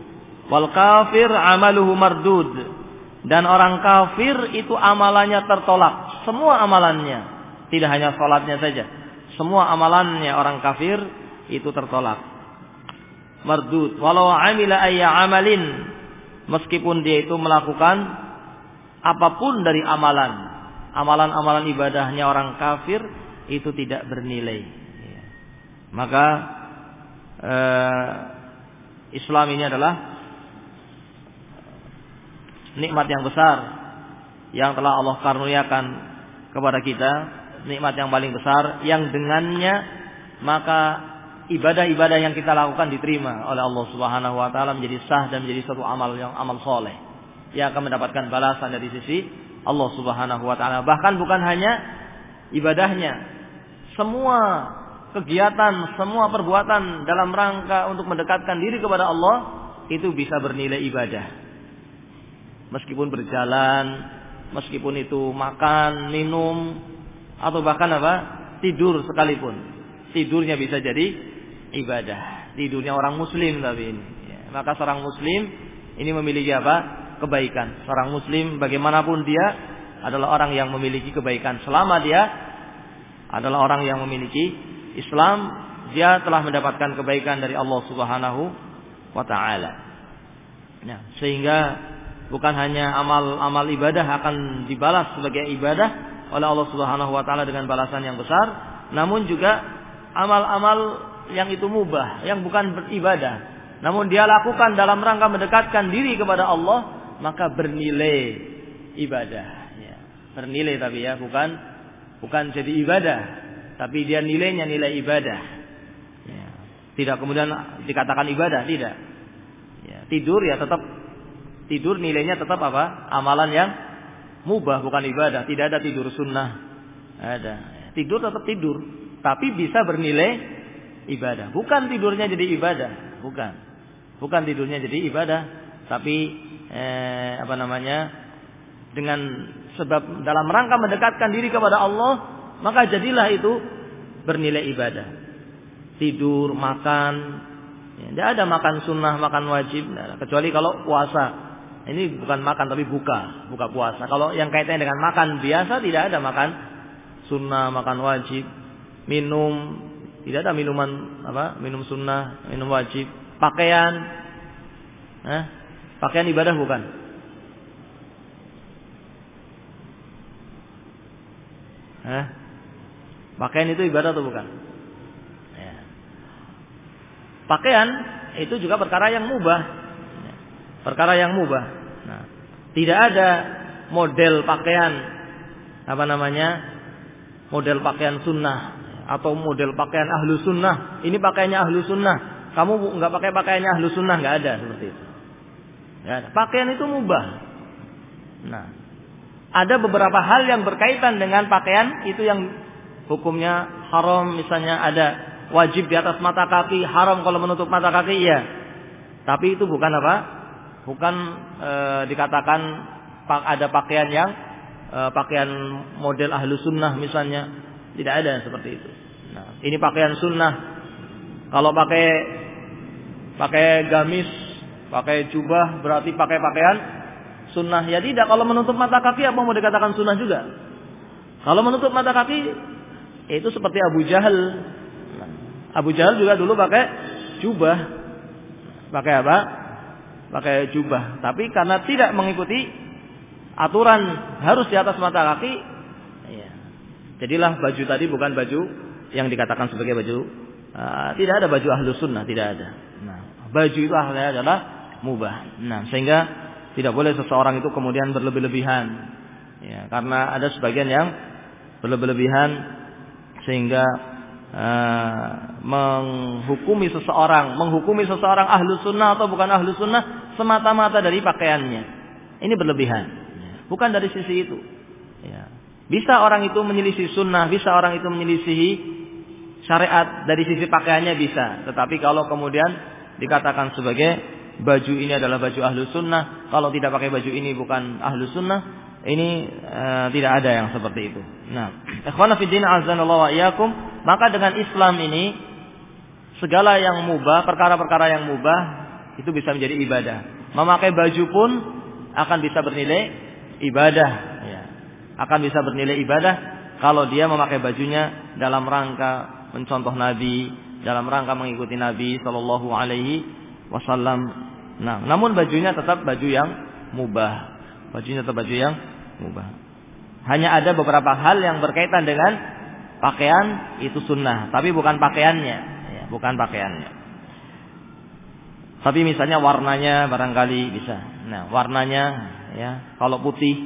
Wal kafir amaluhu mardud dan orang kafir itu amalannya tertolak. Semua amalannya, tidak hanya salatnya saja. Semua amalannya orang kafir itu tertolak. Mardud. Walau amila ayya amalin meskipun dia itu melakukan apa pun dari amalan, amalan-amalan ibadahnya orang kafir itu tidak bernilai. Maka eh, Islam ini adalah nikmat yang besar yang telah Allah karuniakan kepada kita, nikmat yang paling besar yang dengannya maka ibadah-ibadah yang kita lakukan diterima oleh Allah Subhanahu wa taala menjadi sah dan menjadi satu amal yang amal soleh yang akan mendapatkan balasan dari sisi Allah Subhanahu wa taala. Bahkan bukan hanya ibadahnya, semua kegiatan, semua perbuatan dalam rangka untuk mendekatkan diri kepada Allah itu bisa bernilai ibadah. Meskipun berjalan, meskipun itu makan, minum atau bahkan apa? tidur sekalipun. Tidurnya bisa jadi ibadah. Tidurnya orang muslim tapi ini. Ya, maka seorang muslim ini memiliki apa? kebaikan. Seorang muslim bagaimanapun dia adalah orang yang memiliki kebaikan. Selama dia adalah orang yang memiliki Islam, dia telah mendapatkan kebaikan dari Allah Subhanahu wa taala. Ya, sehingga bukan hanya amal-amal ibadah akan dibalas sebagai ibadah oleh Allah Subhanahu wa taala dengan balasan yang besar, namun juga amal-amal yang itu mubah, yang bukan beribadah, namun dia lakukan dalam rangka mendekatkan diri kepada Allah, maka bernilai ibadah. Ya. Bernilai tapi ya, bukan bukan jadi ibadah, tapi dia nilainya nilai ibadah. Ya. Tidak kemudian dikatakan ibadah, tidak. Ya. Tidur ya tetap tidur nilainya tetap apa? Amalan yang mubah bukan ibadah. Tidak ada tidur sunnah. Ada. Tidur tetap tidur, tapi bisa bernilai ibadah. Bukan tidurnya jadi ibadah, bukan. Bukan tidurnya jadi ibadah, tapi eh, apa namanya dengan sebab dalam rangka mendekatkan diri kepada Allah maka jadilah itu bernilai ibadah tidur makan tidak ada makan sunnah makan wajib kecuali kalau puasa ini bukan makan tapi buka buka puasa kalau yang kaitannya dengan makan biasa tidak ada makan sunnah makan wajib minum tidak ada minuman apa minum sunnah minum wajib pakaian eh? pakaian ibadah bukan eh? pakaian itu ibadah atau bukan ya. pakaian itu juga perkara yang mubah perkara yang mubah nah, tidak ada model pakaian apa namanya model pakaian sunnah atau model pakaian ahlu sunnah. Ini pakaiannya ahlu sunnah. Kamu nggak pakai pakaiannya ahlu sunnah nggak ada seperti itu. Ya, pakaian itu mubah. Nah, ada beberapa hal yang berkaitan dengan pakaian itu yang hukumnya haram misalnya ada wajib di atas mata kaki haram kalau menutup mata kaki ya tapi itu bukan apa bukan e, dikatakan ada pakaian yang e, pakaian model ahlu sunnah misalnya tidak ada seperti itu. Nah, ini pakaian sunnah. Kalau pakai pakai gamis, pakai jubah berarti pakai pakaian sunnah. Ya tidak. Kalau menutup mata kaki apa mau dikatakan sunnah juga? Kalau menutup mata kaki itu seperti Abu Jahal. Nah, Abu Jahal juga dulu pakai jubah. Pakai apa? Pakai jubah. Tapi karena tidak mengikuti aturan harus di atas mata kaki, Jadilah baju tadi bukan baju yang dikatakan sebagai baju uh, tidak ada baju ahlu sunnah tidak ada. Nah, baju itu ahlnya adalah mubah. Nah, sehingga tidak boleh seseorang itu kemudian berlebih-lebihan. Ya, karena ada sebagian yang berlebih-lebihan sehingga uh, menghukumi seseorang, menghukumi seseorang ahlu sunnah atau bukan ahlu sunnah semata-mata dari pakaiannya. Ini berlebihan. Bukan dari sisi itu. Ya. Bisa orang itu menyelisih sunnah, bisa orang itu menyelisihi syariat dari sisi pakaiannya bisa. Tetapi kalau kemudian dikatakan sebagai baju ini adalah baju ahlu sunnah, kalau tidak pakai baju ini bukan ahlu sunnah, ini uh, tidak ada yang seperti itu. Nah, ikhwana fiddin azanallahu wa iyyakum, maka dengan Islam ini segala yang mubah, perkara-perkara yang mubah itu bisa menjadi ibadah. Memakai baju pun akan bisa bernilai ibadah akan bisa bernilai ibadah kalau dia memakai bajunya dalam rangka mencontoh Nabi, dalam rangka mengikuti Nabi Shallallahu Alaihi Wasallam. Nah, namun bajunya tetap baju yang mubah, bajunya tetap baju yang mubah. Hanya ada beberapa hal yang berkaitan dengan pakaian itu sunnah, tapi bukan pakaiannya, ya, bukan pakaiannya. Tapi misalnya warnanya barangkali bisa. Nah, warnanya ya kalau putih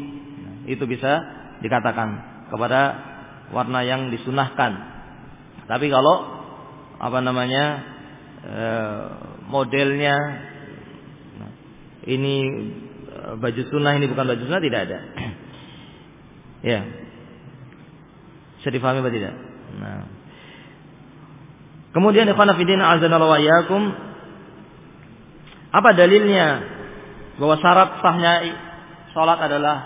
itu bisa dikatakan kepada warna yang disunahkan. Tapi kalau apa namanya e, modelnya ini e, baju sunnah ini bukan baju sunnah tidak ada. ya. Bisa difahami atau tidak? Nah. Kemudian ikhwan fillah azanallahu wa iyyakum apa dalilnya bahwa syarat sahnya salat adalah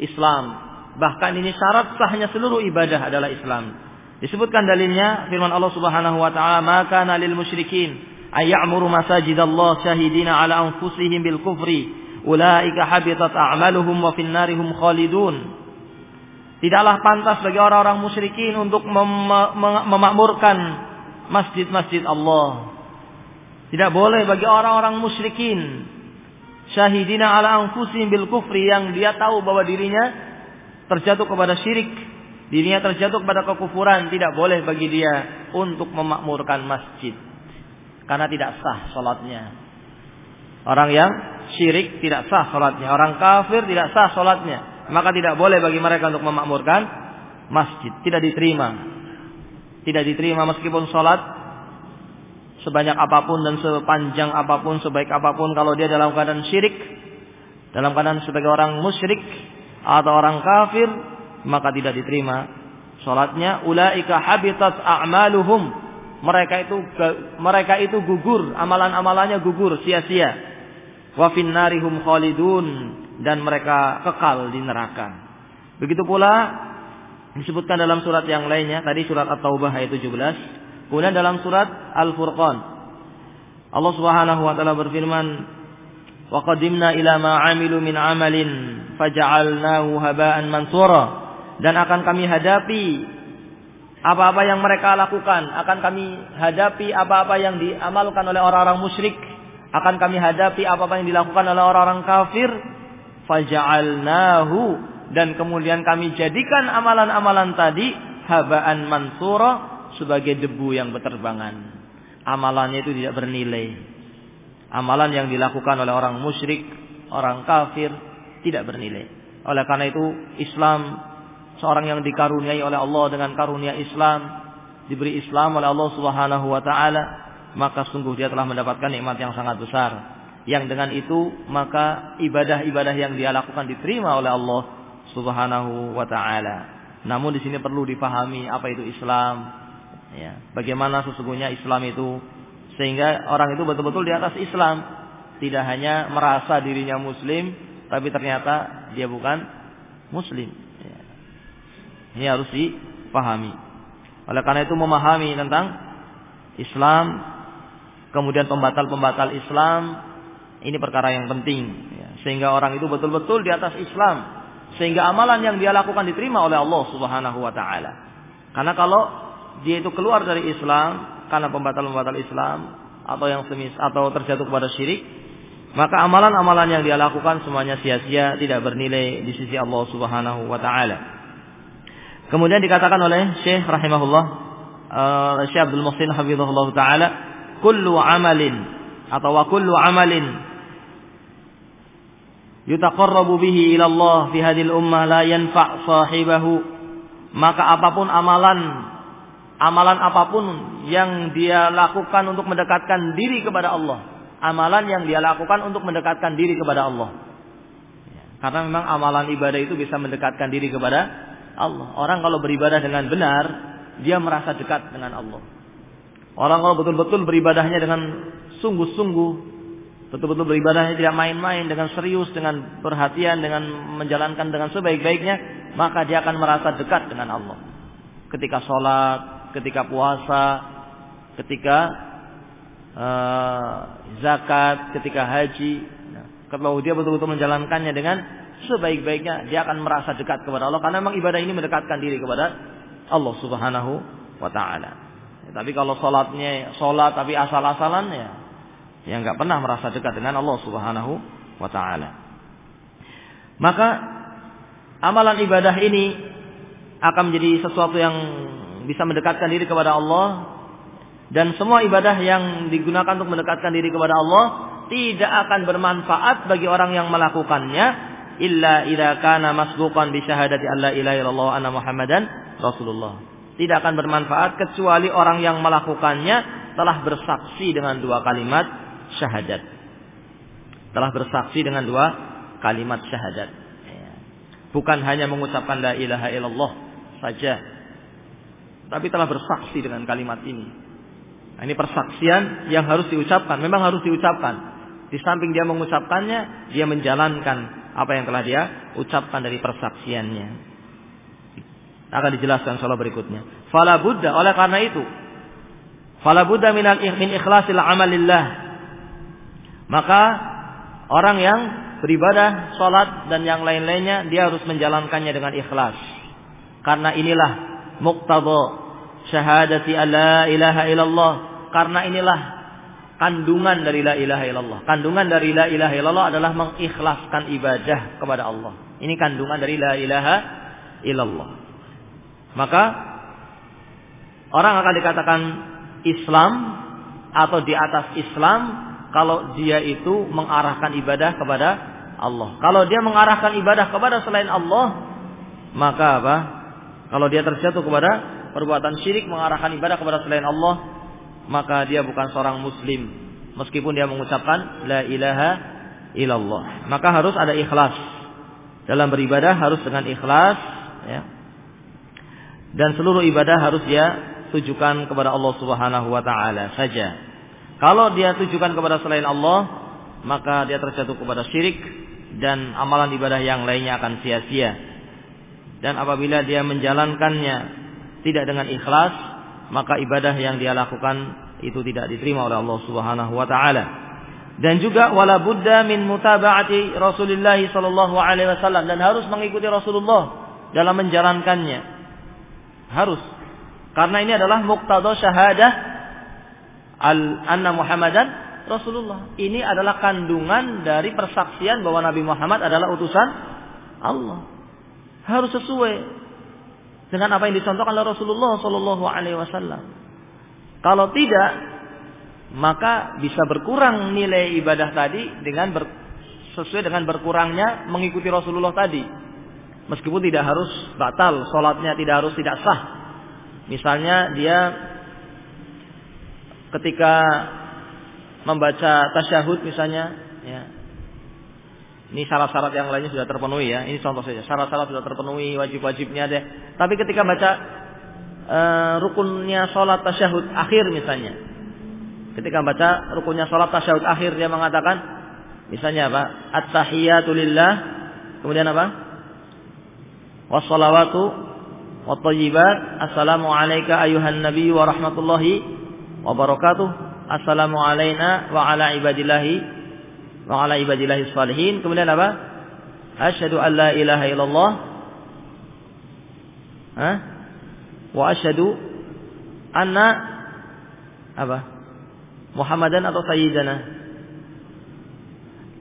Islam Bahkan ini syarat sahnya seluruh ibadah adalah Islam. Disebutkan dalilnya firman Allah Subhanahu wa taala, "Maka lil musyrikin ay ya'muru masajidallah syahidina ala anfusihim bil kufri, ulaika habitat a'maluhum wa fin narihum khalidun." Tidaklah pantas bagi orang-orang musyrikin untuk mem memakmurkan masjid-masjid Allah. Tidak boleh bagi orang-orang musyrikin syahidina ala anfusihim bil kufri yang dia tahu bahwa dirinya terjatuh kepada syirik, dirinya terjatuh kepada kekufuran, tidak boleh bagi dia untuk memakmurkan masjid. Karena tidak sah sholatnya. Orang yang syirik tidak sah sholatnya. Orang kafir tidak sah sholatnya. Maka tidak boleh bagi mereka untuk memakmurkan masjid. Tidak diterima. Tidak diterima meskipun sholat sebanyak apa pun dan sepanjang apa pun, sebaik apa pun kalau dia dalam keadaan syirik, dalam keadaan sebagai orang musyrik, atau orang kafir maka tidak diterima salatnya ulaika habitat a'maluhum mereka itu mereka itu gugur amalan-amalannya gugur sia-sia wa finnarihum khalidun. Dan mereka kekal di neraka. Begitu pula disebutkan dalam surat yang lainnya tadi surat At-Taubah ayat 17, kemudian dalam surat Al-Furqan. Allah Subhanahu wa taala berfirman wa qadimna ila ma 'amilu min 'amalin faja'alnahu haba'an mansura. Dan akan kami hadapi apa-apa yang mereka lakukan. Akan kami hadapi apa-apa yang diamalkan oleh orang-orang musyrik akan kami hadapi apa-apa yang dilakukan oleh orang-orang kafir. Faja'alnahu dan kemudian kami jadikan amalan-amalan tadi habaan mansura sebagai debu yang berterbangan. Amalannya itu tidak bernilai. Amalan yang dilakukan oleh orang musyrik orang kafir tidak bernilai. Oleh karena itu Islam seorang yang dikaruniai oleh Allah dengan karunia Islam diberi Islam oleh Allah Subhanahu wa taala maka sungguh dia telah mendapatkan nikmat yang sangat besar. Yang dengan itu maka ibadah-ibadah yang dia lakukan diterima oleh Allah Subhanahu wa taala. Namun di sini perlu dipahami apa itu Islam, ya. Bagaimana sesungguhnya Islam itu sehingga orang itu betul-betul di atas Islam, tidak hanya merasa dirinya muslim tapi ternyata dia bukan muslim. Ya. Ini harus dipahami. Oleh karena itu memahami tentang Islam kemudian pembatal-pembatal Islam ini perkara yang penting ya. sehingga orang itu betul-betul di atas Islam sehingga amalan yang dia lakukan diterima oleh Allah Subhanahu wa taala. Karena kalau dia itu keluar dari Islam karena pembatal-pembatal Islam atau yang semis atau terjatuh kepada syirik, maka amalan-amalan yang dia lakukan semuanya sia-sia, tidak bernilai di sisi Allah Subhanahu wa taala. Kemudian dikatakan oleh Syekh rahimahullah uh, Syekh Abdul Muhsin hafizahullah taala kullu amalin atau wa kullu amalin yutaqarrabu bihi ila Allah fi hadhil ummah la yanfa' sahibahu. Maka apa pun amalan amalan apa pun yang dia lakukan untuk mendekatkan diri kepada Allah amalan yang dia lakukan untuk mendekatkan diri kepada Allah. Karena memang amalan ibadah itu bisa mendekatkan diri kepada Allah. Orang kalau beribadah dengan benar dia merasa dekat dengan Allah Orang kalau betul-betul beribadahnya dengan sungguh-sungguh, betul-betul beribadahnya tidak main-main, dengan serius, dengan perhatian, dengan menjalankan dengan sebaik-baiknya, maka dia akan merasa dekat dengan Allah. Ketika sholat, ketika puasa, ketika uh, zakat, ketika haji, nah, kalau dia betul-betul menjalankannya dengan sebaik-baiknya, dia akan merasa dekat kepada Allah karena memang ibadah ini mendekatkan diri kepada Allah Subhanahu wa taala. Tapi kalau sholatnya sholat tapi asal-asalan ya, ya nggak pernah merasa dekat dengan Allah Subhanahu wa taala. Maka amalan ibadah ini akan menjadi sesuatu yang bisa mendekatkan diri kepada Allah. Dan semua ibadah yang digunakan untuk mendekatkan diri kepada Allah tidak akan bermanfaat bagi orang yang melakukannya. Illa idza kana masbuqan bi syahadati alla ilaha illallah anna muhammadan rasulullah tidak akan bermanfaat kecuali orang yang melakukannya telah bersaksi dengan dua kalimat syahadat. Telah bersaksi dengan dua kalimat syahadat. Bukan hanya mengucapkan la ilaha illallah saja. Tapi telah bersaksi dengan kalimat ini. Nah, ini persaksian yang harus diucapkan. Memang harus diucapkan. Di samping dia mengucapkannya, dia menjalankan apa yang telah dia ucapkan dari persaksiannya akan dijelaskan salah berikutnya. Fala buddha oleh karena itu fala buddha min ikhlasil amalillah. Maka orang yang beribadah, salat dan yang lain-lainnya dia harus menjalankannya dengan ikhlas. Karena inilah muqtada syahadati alla ilaha illallah. Karena inilah kandungan dari la ilaha illallah. Kandungan dari la ilaha illallah adalah mengikhlaskan ibadah kepada Allah. Ini kandungan dari la ilaha illallah. Maka orang akan dikatakan Islam atau di atas Islam kalau dia itu mengarahkan ibadah kepada Allah. Kalau dia mengarahkan ibadah kepada selain Allah, maka apa? Kalau dia terjatuh kepada perbuatan syirik mengarahkan ibadah kepada selain Allah, maka dia bukan seorang muslim meskipun dia mengucapkan la ilaha illallah. Maka harus ada ikhlas. Dalam beribadah harus dengan ikhlas, ya dan seluruh ibadah harus dia tujukan kepada Allah Subhanahu wa taala saja. Kalau dia tujukan kepada selain Allah, maka dia terjatuh kepada syirik dan amalan ibadah yang lainnya akan sia-sia. Dan apabila dia menjalankannya tidak dengan ikhlas, maka ibadah yang dia lakukan itu tidak diterima oleh Allah Subhanahu wa taala. Dan juga wala budda min mutaba'ati Rasulullah sallallahu alaihi wasallam dan harus mengikuti Rasulullah dalam menjalankannya. Harus. Karena ini adalah muqtada syahadah al anna Muhammadan Rasulullah. Ini adalah kandungan dari persaksian bahwa Nabi Muhammad adalah utusan Allah. Harus sesuai dengan apa yang dicontohkan oleh Rasulullah Wasallam. Kalau tidak, maka bisa berkurang nilai ibadah tadi dengan ber, sesuai dengan berkurangnya mengikuti Rasulullah tadi. Meskipun tidak harus batal, sholatnya tidak harus tidak sah. Misalnya dia ketika membaca tasyahud misalnya, ya. Ini syarat-syarat yang lainnya sudah terpenuhi ya. Ini contoh saja. Syarat-syarat sudah terpenuhi, wajib-wajibnya deh. Tapi ketika baca uh, rukunnya sholat tasyahud akhir misalnya. Ketika baca rukunnya sholat tasyahud akhir dia mengatakan misalnya apa? At-tahiyatu lillah. Kemudian apa? Wassalawatu wattayyibat. Assalamu alayka ayuhan nabi wa rahmatullahi wa barakatuh assalamu alaina wa ala ibadillahi wa ala ibadillahi salihin. Kemudian apa? Asyhadu an la ilaha illallah. Hah? Wa asyhadu anna apa? Muhammadan atau sayyidana.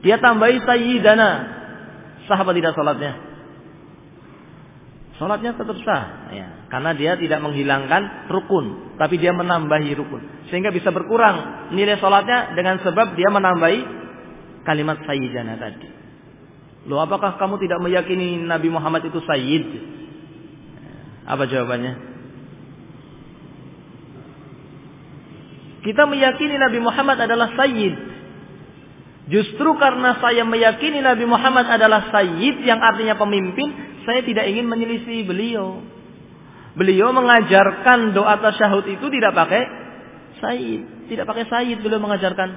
Dia tambahi sayyidana. Sah tidak salatnya? Salatnya tetap sah, ya. Karena dia tidak menghilangkan rukun, tapi dia menambahi rukun, sehingga bisa berkurang nilai salatnya dengan sebab dia menambahi kalimat sayyidana tadi. Loh, apakah kamu tidak meyakini Nabi Muhammad itu sayyid? Apa jawabannya? Kita meyakini Nabi Muhammad adalah sayyid. Justru karena saya meyakini Nabi Muhammad adalah sayyid yang artinya pemimpin, saya tidak ingin menyelisih beliau. Beliau mengajarkan doa tasyahud itu tidak pakai sayyid, tidak pakai sayyid beliau mengajarkan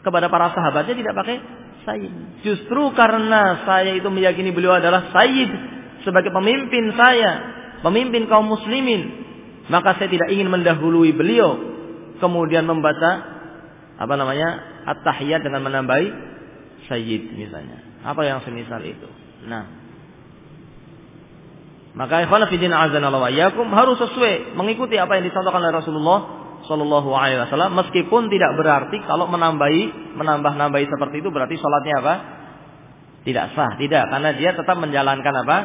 kepada para sahabatnya tidak pakai sayyid. Justru karena saya itu meyakini beliau adalah sayyid sebagai pemimpin saya, pemimpin kaum muslimin, maka saya tidak ingin mendahului beliau kemudian membaca apa namanya at-tahiyat dengan menambahi sayyid misalnya. Apa yang semisal itu. Nah, maka ikhwan fillah azanallahu wa harus sesuai mengikuti apa yang dicontohkan oleh Rasulullah Shallallahu alaihi wasallam meskipun tidak berarti kalau menambahi menambah-nambahi seperti itu berarti sholatnya apa? Tidak sah, tidak karena dia tetap menjalankan apa?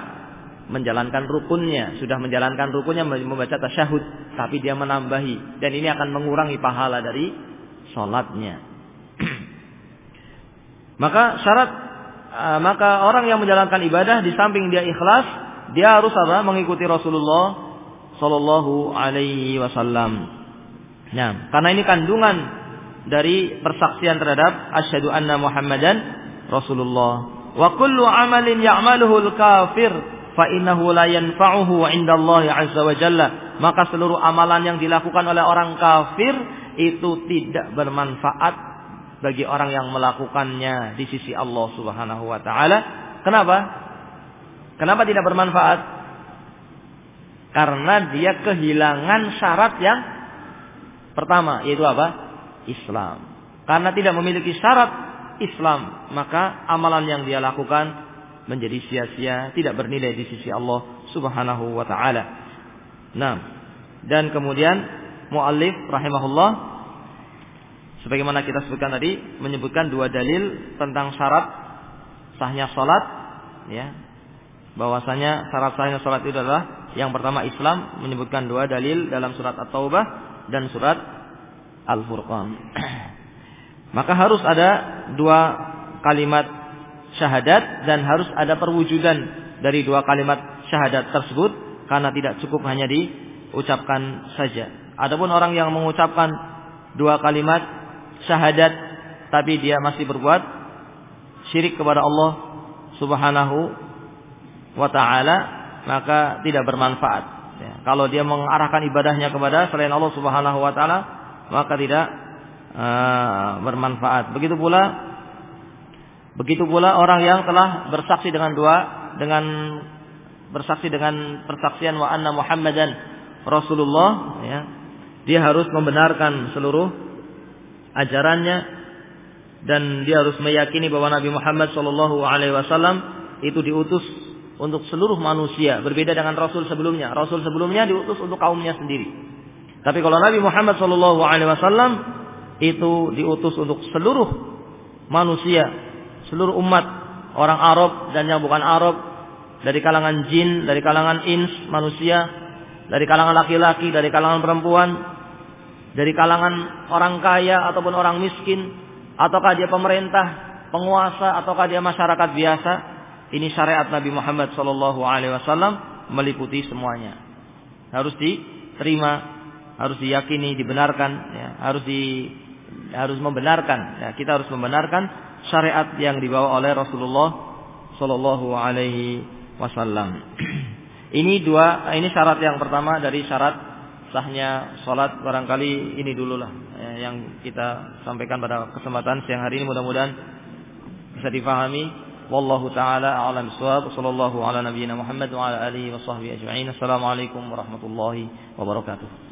Menjalankan rukunnya, sudah menjalankan rukunnya membaca tasyahud, tapi dia menambahi dan ini akan mengurangi pahala dari sholatnya. Maka syarat eh, maka orang yang menjalankan ibadah di samping dia ikhlas dia harus apa? Mengikuti Rasulullah Sallallahu Alaihi Wasallam. Nah, karena ini kandungan dari persaksian terhadap asyhadu anna Muhammadan Rasulullah. Wa kullu amalin ya'maluhu al-kafir fa innahu la yanfa'uhu 'inda Allah 'azza wa jalla. Maka seluruh amalan yang dilakukan oleh orang kafir itu tidak bermanfaat bagi orang yang melakukannya di sisi Allah Subhanahu wa taala. Kenapa? Kenapa tidak bermanfaat? Karena dia kehilangan syarat yang pertama yaitu apa? Islam. Karena tidak memiliki syarat Islam, maka amalan yang dia lakukan menjadi sia-sia, tidak bernilai di sisi Allah Subhanahu wa taala. Nah, dan kemudian muallif rahimahullah sebagaimana kita sebutkan tadi menyebutkan dua dalil tentang syarat sahnya salat ya bahwasanya syarat sahnya salat itu adalah yang pertama Islam menyebutkan dua dalil dalam surat At-Taubah dan surat Al-Furqan. [CLEARS THROAT] Maka harus ada dua kalimat syahadat dan harus ada perwujudan dari dua kalimat syahadat tersebut karena tidak cukup hanya diucapkan saja. Adapun orang yang mengucapkan dua kalimat syahadat tapi dia masih berbuat syirik kepada Allah Subhanahu wa taala maka tidak bermanfaat. Ya, kalau dia mengarahkan ibadahnya kepada selain Allah Subhanahu wa taala maka tidak uh, bermanfaat. Begitu pula begitu pula orang yang telah bersaksi dengan dua dengan bersaksi dengan persaksian wa anna Muhammadan Rasulullah ya. Dia harus membenarkan seluruh ajarannya dan dia harus meyakini bahwa Nabi Muhammad Shallallahu alaihi wasallam itu diutus untuk seluruh manusia, berbeda dengan rasul sebelumnya. Rasul sebelumnya diutus untuk kaumnya sendiri. Tapi kalau Nabi Muhammad Shallallahu alaihi wasallam itu diutus untuk seluruh manusia, seluruh umat, orang Arab dan yang bukan Arab, dari kalangan jin, dari kalangan ins, manusia, dari kalangan laki-laki, dari kalangan perempuan, dari kalangan orang kaya ataupun orang miskin, ataukah dia pemerintah, penguasa, ataukah dia masyarakat biasa. Ini syariat Nabi Muhammad Shallallahu Alaihi Wasallam meliputi semuanya. Harus diterima, harus diyakini, dibenarkan, ya, harus di harus membenarkan. Ya, kita harus membenarkan syariat yang dibawa oleh Rasulullah Shallallahu Alaihi Wasallam. [CLEARS THROAT] ini dua, ini syarat yang pertama dari syarat sahnya sholat barangkali ini dulu lah ya, yang kita sampaikan pada kesempatan siang hari ini. Mudah-mudahan bisa difahami. Wallahu taala a'lam bissawab sallallahu ala nabiyyina Muhammad wa ala alihi wa sahbihi ajma'in. Assalamualaikum warahmatullahi wabarakatuh